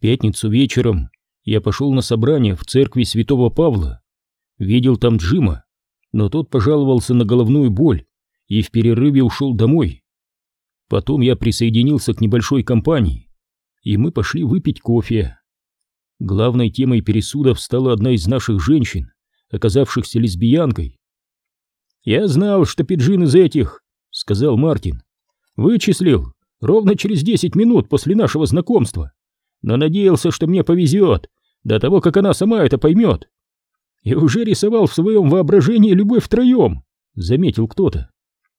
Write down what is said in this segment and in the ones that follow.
Пятницу вечером я пошел на собрание в церкви святого Павла. Видел там Джима, но тот пожаловался на головную боль и в перерыве ушел домой. Потом я присоединился к небольшой компании, и мы пошли выпить кофе. Главной темой пересудов стала одна из наших женщин, оказавшихся лесбиянкой. «Я знал, что Пиджин из этих», — сказал Мартин. «Вычислил, ровно через десять минут после нашего знакомства, но надеялся, что мне повезет, до того, как она сама это поймет. И уже рисовал в своем воображении любовь втроем», — заметил кто-то.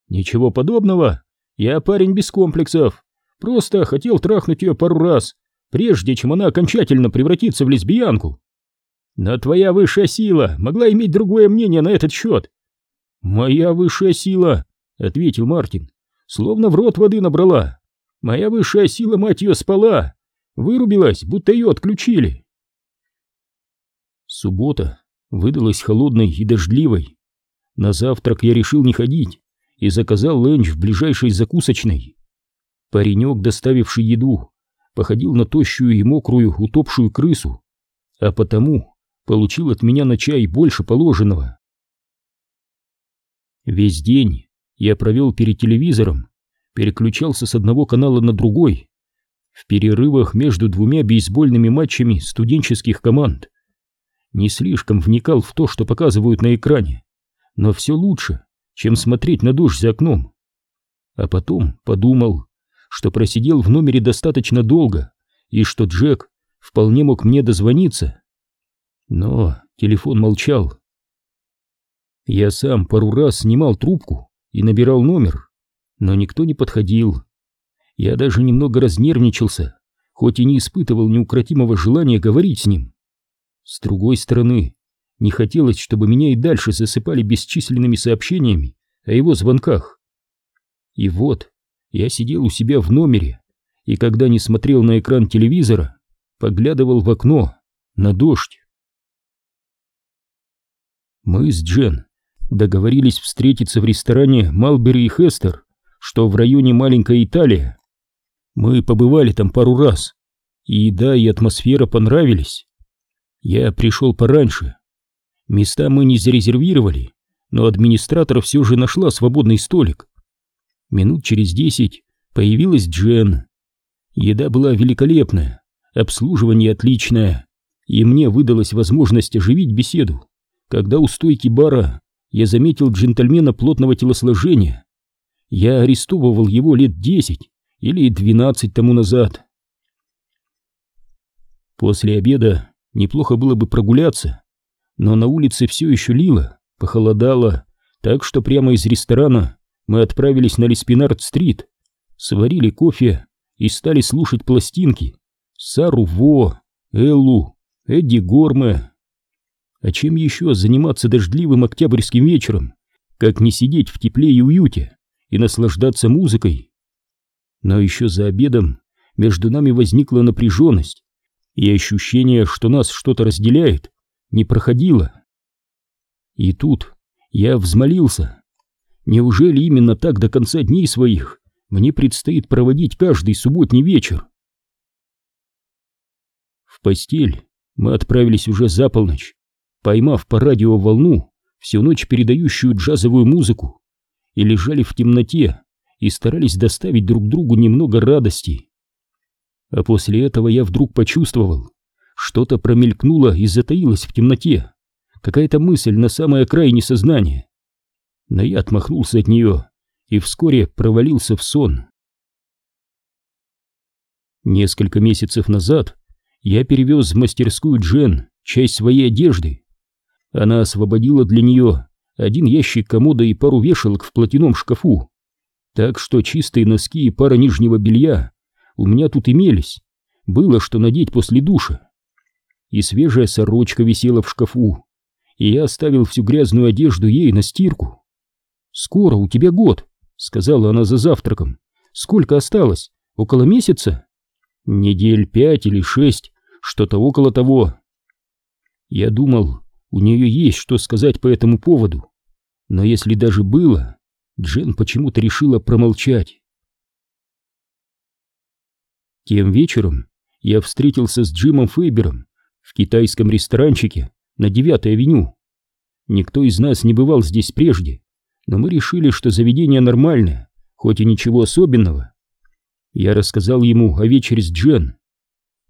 «Ничего подобного, я парень без комплексов, просто хотел трахнуть ее пару раз, прежде чем она окончательно превратится в лесбиянку. Но твоя высшая сила могла иметь другое мнение на этот счет. Моя высшая сила, ответил Мартин, словно в рот воды набрала. Моя высшая сила, мать ее, спала, вырубилась, будто ее отключили. Суббота выдалась холодной и дождливой. На завтрак я решил не ходить и заказал ленч в ближайшей закусочной. Паренек, доставивший еду, походил на тощую и мокрую утопшую крысу, а потому получил от меня на чай больше положенного. Весь день я провел перед телевизором, переключался с одного канала на другой, в перерывах между двумя бейсбольными матчами студенческих команд. Не слишком вникал в то, что показывают на экране, но все лучше, чем смотреть на дождь за окном. А потом подумал, что просидел в номере достаточно долго и что Джек вполне мог мне дозвониться. Но телефон молчал. Я сам пару раз снимал трубку и набирал номер, но никто не подходил. Я даже немного разнервничался, хоть и не испытывал неукротимого желания говорить с ним. С другой стороны, не хотелось, чтобы меня и дальше засыпали бесчисленными сообщениями о его звонках. И вот, я сидел у себя в номере, и когда не смотрел на экран телевизора, поглядывал в окно на дождь. Мы с Джен договорились встретиться в ресторане Малбери и Хестер, что в районе Маленькая Италия. Мы побывали там пару раз, и еда и атмосфера понравились. Я пришел пораньше. Места мы не зарезервировали, но администратор все же нашла свободный столик. Минут через десять появилась Джен. Еда была великолепная, обслуживание отличное, и мне выдалась возможность оживить беседу, когда у стойки бара я заметил джентльмена плотного телосложения. Я арестовывал его лет десять или двенадцать тому назад. После обеда неплохо было бы прогуляться, но на улице все еще лило, похолодало, так что прямо из ресторана мы отправились на Леспинард-стрит, сварили кофе и стали слушать пластинки Сару Во, Эллу, Эдди Горме. А чем еще заниматься дождливым октябрьским вечером, как не сидеть в тепле и уюте и наслаждаться музыкой? Но еще за обедом между нами возникла напряженность, и ощущение, что нас что-то разделяет, не проходило. И тут я взмолился Неужели именно так до конца дней своих мне предстоит проводить каждый субботний вечер? В постель мы отправились уже за полночь, поймав по радио волну, всю ночь передающую джазовую музыку, и лежали в темноте и старались доставить друг другу немного радости. А после этого я вдруг почувствовал, что-то промелькнуло и затаилось в темноте, какая-то мысль на самой окраине сознания но я отмахнулся от нее и вскоре провалился в сон. Несколько месяцев назад я перевез в мастерскую Джен часть своей одежды. Она освободила для нее один ящик комода и пару вешалок в платяном шкафу, так что чистые носки и пара нижнего белья у меня тут имелись, было что надеть после душа. И свежая сорочка висела в шкафу, и я оставил всю грязную одежду ей на стирку. «Скоро у тебя год», — сказала она за завтраком. «Сколько осталось? Около месяца?» «Недель пять или шесть, что-то около того». Я думал, у нее есть что сказать по этому поводу. Но если даже было, Джен почему-то решила промолчать. Тем вечером я встретился с Джимом Фейбером в китайском ресторанчике на 9-й авеню. Никто из нас не бывал здесь прежде, но мы решили, что заведение нормальное, хоть и ничего особенного. Я рассказал ему о вечере с Джен.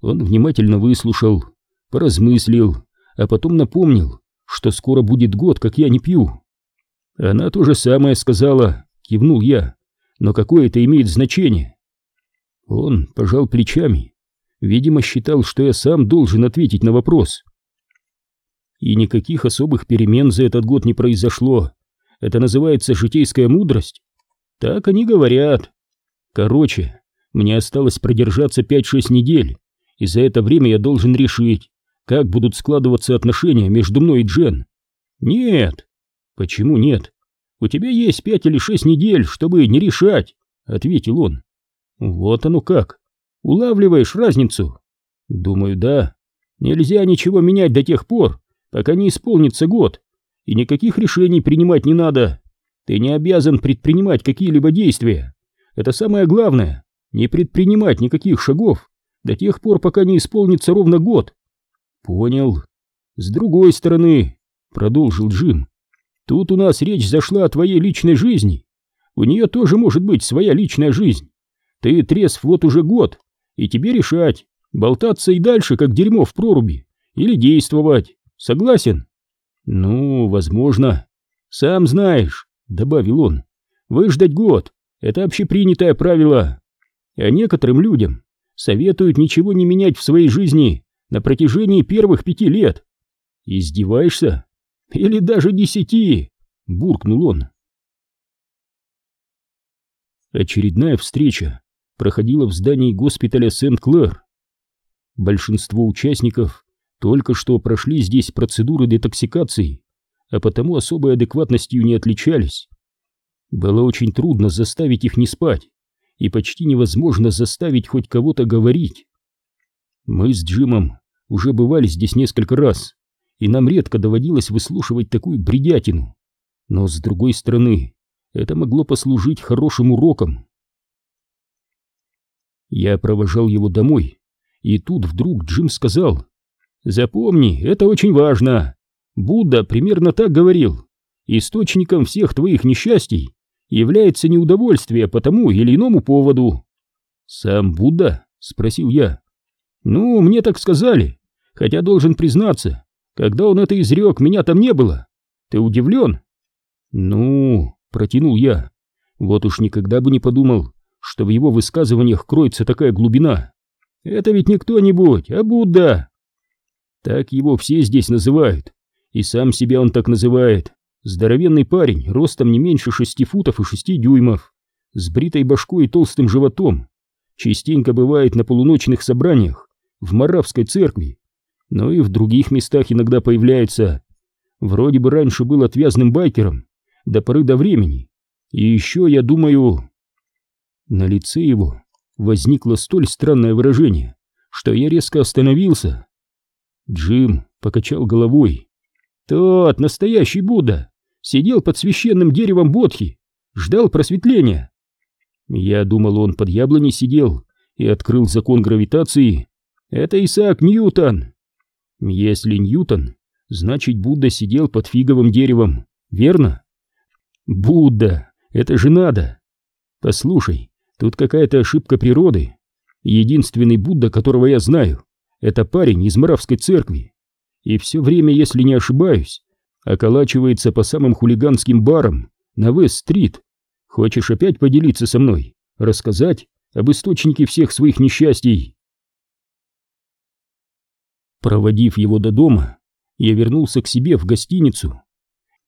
Он внимательно выслушал, поразмыслил, а потом напомнил, что скоро будет год, как я не пью. Она то же самое сказала, кивнул я, но какое это имеет значение? Он пожал плечами, видимо, считал, что я сам должен ответить на вопрос. И никаких особых перемен за этот год не произошло. Это называется житейская мудрость. Так они говорят. Короче, мне осталось продержаться 5-6 недель, и за это время я должен решить, как будут складываться отношения между мной и Джен. Нет. Почему нет? У тебя есть пять или шесть недель, чтобы не решать, ответил он. Вот оно как. Улавливаешь разницу? Думаю, да. Нельзя ничего менять до тех пор, пока не исполнится год, и никаких решений принимать не надо. Ты не обязан предпринимать какие-либо действия. Это самое главное, не предпринимать никаких шагов до тех пор, пока не исполнится ровно год. Понял. С другой стороны, продолжил Джим, тут у нас речь зашла о твоей личной жизни. У нее тоже может быть своя личная жизнь. Ты трезв вот уже год, и тебе решать, болтаться и дальше, как дерьмо в проруби, или действовать. Согласен? Ну, возможно. Сам знаешь, добавил он. Выждать год — это общепринятое правило. А некоторым людям советуют ничего не менять в своей жизни на протяжении первых пяти лет. Издеваешься? Или даже десяти? Буркнул он. Очередная встреча проходила в здании госпиталя Сент-Клэр. Большинство участников только что прошли здесь процедуры детоксикации, а потому особой адекватностью не отличались. Было очень трудно заставить их не спать, и почти невозможно заставить хоть кого-то говорить. Мы с Джимом уже бывали здесь несколько раз, и нам редко доводилось выслушивать такую бредятину. Но, с другой стороны, это могло послужить хорошим уроком. Я провожал его домой, и тут вдруг Джим сказал, «Запомни, это очень важно. Будда примерно так говорил. Источником всех твоих несчастий является неудовольствие по тому или иному поводу». «Сам Будда?» — спросил я. «Ну, мне так сказали, хотя должен признаться, когда он это изрек, меня там не было. Ты удивлен?» «Ну...» — протянул я. «Вот уж никогда бы не подумал, что в его высказываниях кроется такая глубина. Это ведь не кто-нибудь, а Будда!» Так его все здесь называют, и сам себя он так называет. Здоровенный парень, ростом не меньше шести футов и шести дюймов, с бритой башкой и толстым животом. Частенько бывает на полуночных собраниях в Моравской церкви, но и в других местах иногда появляется. Вроде бы раньше был отвязным байкером, до поры до времени. И еще, я думаю... На лице его возникло столь странное выражение, что я резко остановился. Джим покачал головой. Тот, настоящий Будда, сидел под священным деревом Бодхи, ждал просветления. Я думал, он под яблоней сидел и открыл закон гравитации. Это Исаак Ньютон. Если Ньютон, значит Будда сидел под фиговым деревом, верно? Будда, это же надо. Послушай, тут какая-то ошибка природы. Единственный Будда, которого я знаю, это парень из Моравской церкви. И все время, если не ошибаюсь, околачивается по самым хулиганским барам на Вест-стрит. Хочешь опять поделиться со мной? Рассказать об источнике всех своих несчастий? Проводив его до дома, я вернулся к себе в гостиницу.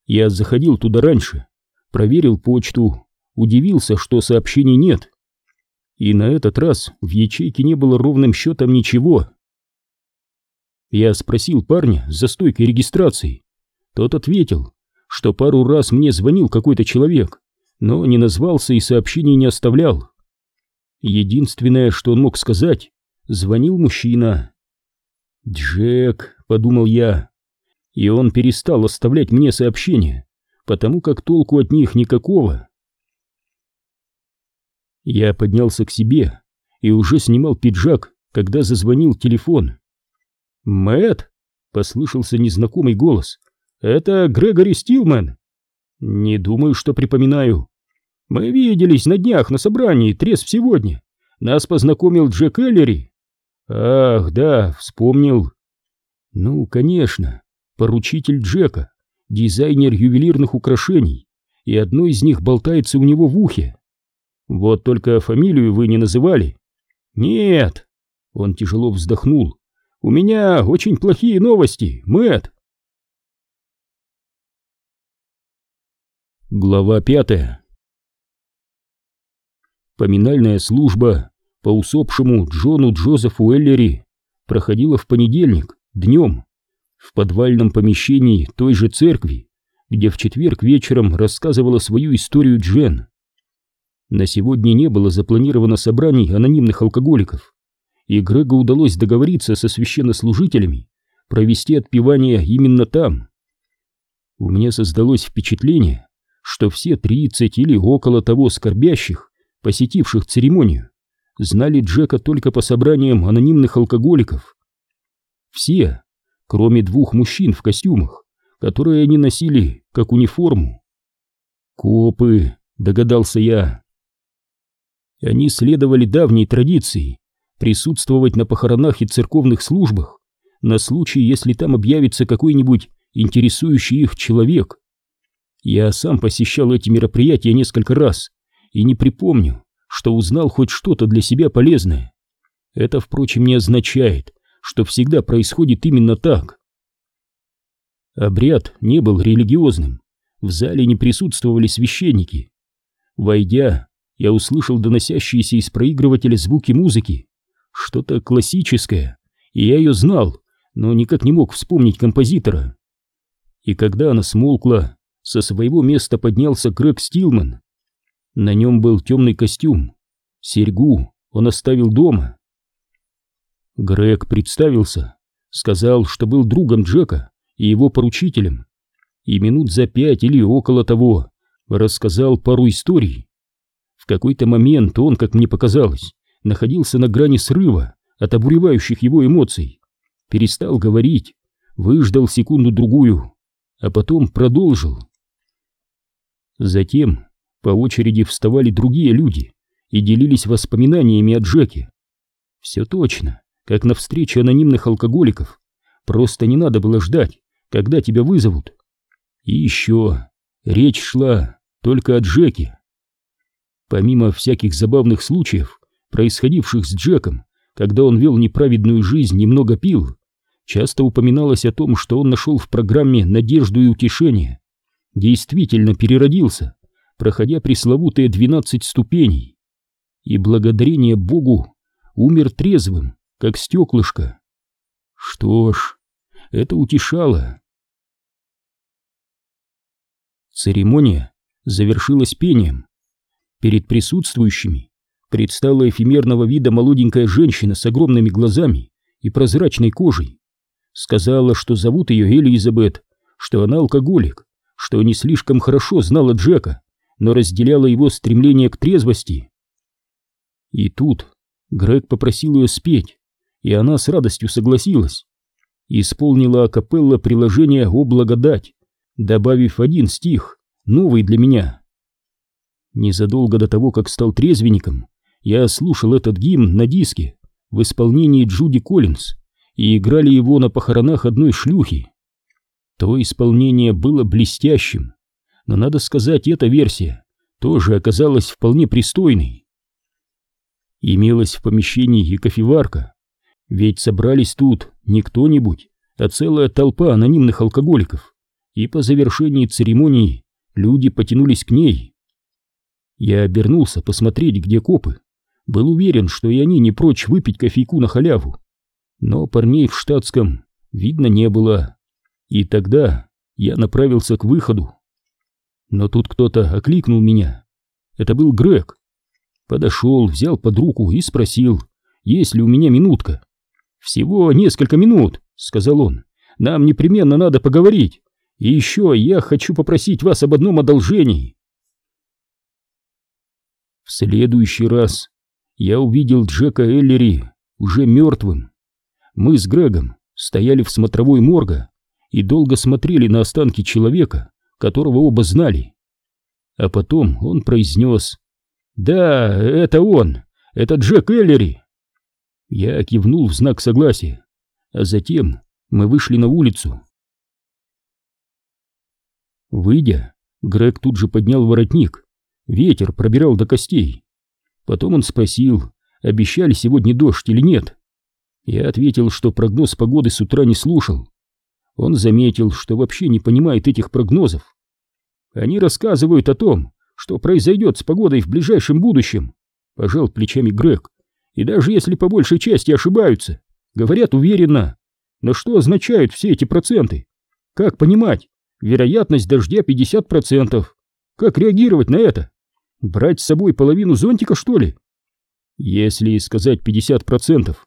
Я заходил туда раньше, проверил почту, удивился, что сообщений нет. И на этот раз в ячейке не было ровным счетом ничего. Я спросил парня за стойкой регистрации. Тот ответил, что пару раз мне звонил какой-то человек, но не назвался и сообщений не оставлял. Единственное, что он мог сказать, звонил мужчина. «Джек», — подумал я, и он перестал оставлять мне сообщения, потому как толку от них никакого. Я поднялся к себе и уже снимал пиджак, когда зазвонил телефон. Мэт, послышался незнакомый голос. «Это Грегори Стилман!» «Не думаю, что припоминаю. Мы виделись на днях на собрании, трезв сегодня. Нас познакомил Джек Эллери». «Ах, да, вспомнил». «Ну, конечно, поручитель Джека, дизайнер ювелирных украшений, и одно из них болтается у него в ухе. Вот только фамилию вы не называли». «Нет!» Он тяжело вздохнул. «У меня очень плохие новости, Мэтт!» Глава пятая Поминальная служба по усопшему Джону Джозефу Эллери проходила в понедельник, днем, в подвальном помещении той же церкви, где в четверг вечером рассказывала свою историю Джен. На сегодня не было запланировано собраний анонимных алкоголиков, и Грегу удалось договориться со священнослужителями провести отпевание именно там. У меня создалось впечатление, что все тридцать или около того скорбящих, посетивших церемонию, знали Джека только по собраниям анонимных алкоголиков. Все, кроме двух мужчин в костюмах, которые они носили как униформу. «Копы», — догадался я. Они следовали давней традиции присутствовать на похоронах и церковных службах на случай, если там объявится какой-нибудь интересующий их человек. Я сам посещал эти мероприятия несколько раз и не припомню, что узнал хоть что-то для себя полезное. Это, впрочем, не означает, что всегда происходит именно так. Обряд не был религиозным, в зале не присутствовали священники. Войдя, я услышал доносящиеся из проигрывателя звуки музыки, что-то классическое, и я ее знал, но никак не мог вспомнить композитора. И когда она смолкла, со своего места поднялся Грег Стилман. На нем был темный костюм. Серьгу он оставил дома. Грег представился, сказал, что был другом Джека и его поручителем, и минут за пять или около того рассказал пару историй. В какой-то момент он, как мне показалось, находился на грани срыва от обуревающих его эмоций, перестал говорить, выждал секунду-другую, а потом продолжил. Затем по очереди вставали другие люди и делились воспоминаниями о Джеке. Все точно, как на встрече анонимных алкоголиков. Просто не надо было ждать, когда тебя вызовут. И еще речь шла только о Джеке. Помимо всяких забавных случаев, происходивших с Джеком, когда он вел неправедную жизнь и много пил, часто упоминалось о том, что он нашел в программе надежду и утешение действительно переродился, проходя пресловутые двенадцать ступеней, и благодарение Богу умер трезвым, как стеклышко. Что ж, это утешало. Церемония завершилась пением. Перед присутствующими предстала эфемерного вида молоденькая женщина с огромными глазами и прозрачной кожей. Сказала, что зовут ее Элизабет, что она алкоголик, что не слишком хорошо знала Джека, но разделяла его стремление к трезвости. И тут Грег попросил ее спеть, и она с радостью согласилась. Исполнила акапелла приложение «О благодать», добавив один стих, новый для меня. Незадолго до того, как стал трезвенником, я слушал этот гимн на диске в исполнении Джуди Коллинз, и играли его на похоронах одной шлюхи. То исполнение было блестящим, но, надо сказать, эта версия тоже оказалась вполне пристойной. Имелась в помещении и кофеварка, ведь собрались тут не кто-нибудь, а целая толпа анонимных алкоголиков, и по завершении церемонии люди потянулись к ней. Я обернулся посмотреть, где копы. Был уверен, что и они не прочь выпить кофейку на халяву. Но парней в штатском видно не было. И тогда я направился к выходу. Но тут кто-то окликнул меня. Это был Грег. Подошел, взял под руку и спросил, есть ли у меня минутка. «Всего несколько минут», — сказал он. «Нам непременно надо поговорить. И еще я хочу попросить вас об одном одолжении». В следующий раз я увидел Джека Эллери уже мертвым. Мы с Грегом стояли в смотровой морга и долго смотрели на останки человека, которого оба знали. А потом он произнес «Да, это он, это Джек Эллери». Я кивнул в знак согласия, а затем мы вышли на улицу. Выйдя, Грег тут же поднял воротник. Ветер пробирал до костей. Потом он спросил, обещали сегодня дождь или нет. Я ответил, что прогноз погоды с утра не слушал. Он заметил, что вообще не понимает этих прогнозов. Они рассказывают о том, что произойдет с погодой в ближайшем будущем, пожал плечами Грег. И даже если по большей части ошибаются, говорят уверенно. Но что означают все эти проценты? Как понимать? Вероятность дождя 50%. Как реагировать на это? Брать с собой половину зонтика, что ли? Если сказать 50%,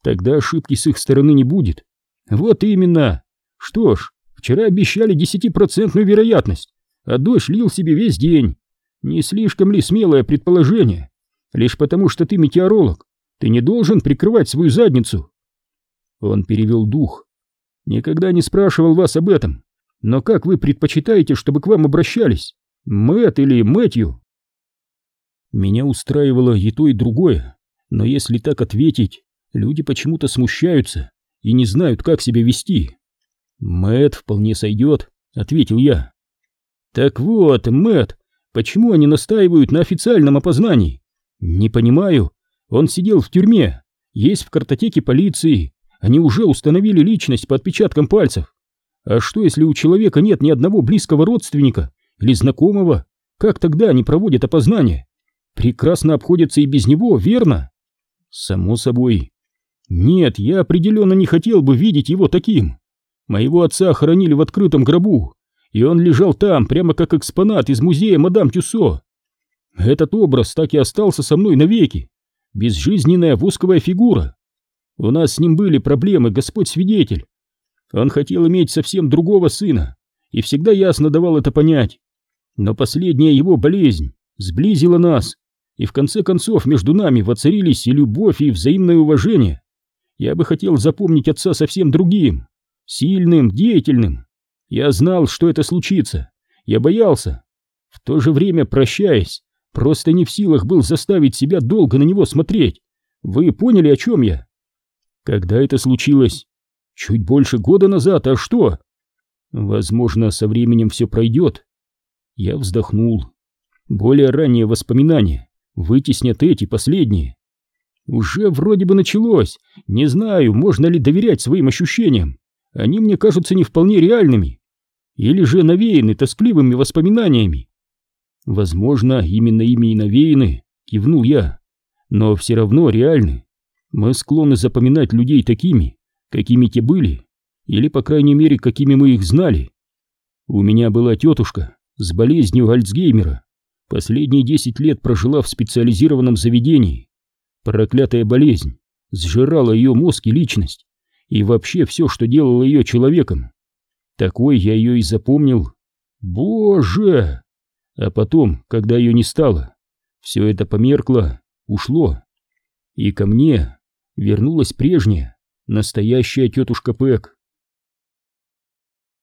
тогда ошибки с их стороны не будет. Вот именно. Что ж, вчера обещали 10% вероятность, а дождь лил себе весь день. Не слишком ли смелое предположение? Лишь потому, что ты метеоролог, ты не должен прикрывать свою задницу. Он перевел дух. Никогда не спрашивал вас об этом, но как вы предпочитаете, чтобы к вам обращались? Мэт или Мэтью? Меня устраивало и то, и другое, но если так ответить, люди почему-то смущаются и не знают, как себя вести. Мэт вполне сойдет, ответил я. Так вот, Мэт, почему они настаивают на официальном опознании? Не понимаю. Он сидел в тюрьме, есть в картотеке полиции. Они уже установили личность по отпечаткам пальцев. А что, если у человека нет ни одного близкого родственника или знакомого? Как тогда они проводят опознание? прекрасно обходятся и без него, верно? Само собой. Нет, я определенно не хотел бы видеть его таким. Моего отца хоронили в открытом гробу, и он лежал там, прямо как экспонат из музея мадам Тюссо. Этот образ так и остался со мной навеки. Безжизненная восковая фигура. У нас с ним были проблемы, Господь свидетель. Он хотел иметь совсем другого сына, и всегда ясно давал это понять. Но последняя его болезнь сблизила нас, и в конце концов между нами воцарились и любовь, и взаимное уважение. Я бы хотел запомнить отца совсем другим, сильным, деятельным. Я знал, что это случится. Я боялся. В то же время, прощаясь, просто не в силах был заставить себя долго на него смотреть. Вы поняли, о чем я? Когда это случилось? Чуть больше года назад, а что? Возможно, со временем все пройдет. Я вздохнул. Более ранние воспоминания вытеснят эти последние. Уже вроде бы началось. Не знаю, можно ли доверять своим ощущениям. Они мне кажутся не вполне реальными. Или же навеяны тоскливыми воспоминаниями. Возможно, именно ими и навеяны, кивнул я. Но все равно реальны. Мы склонны запоминать людей такими, какими те были, или, по крайней мере, какими мы их знали. У меня была тетушка с болезнью Альцгеймера. Последние десять лет прожила в специализированном заведении. Проклятая болезнь сжирала ее мозг и личность, и вообще все, что делало ее человеком. Такой я ее и запомнил. Боже! А потом, когда ее не стало, все это померкло, ушло. И ко мне вернулась прежняя, настоящая тетушка Пэк.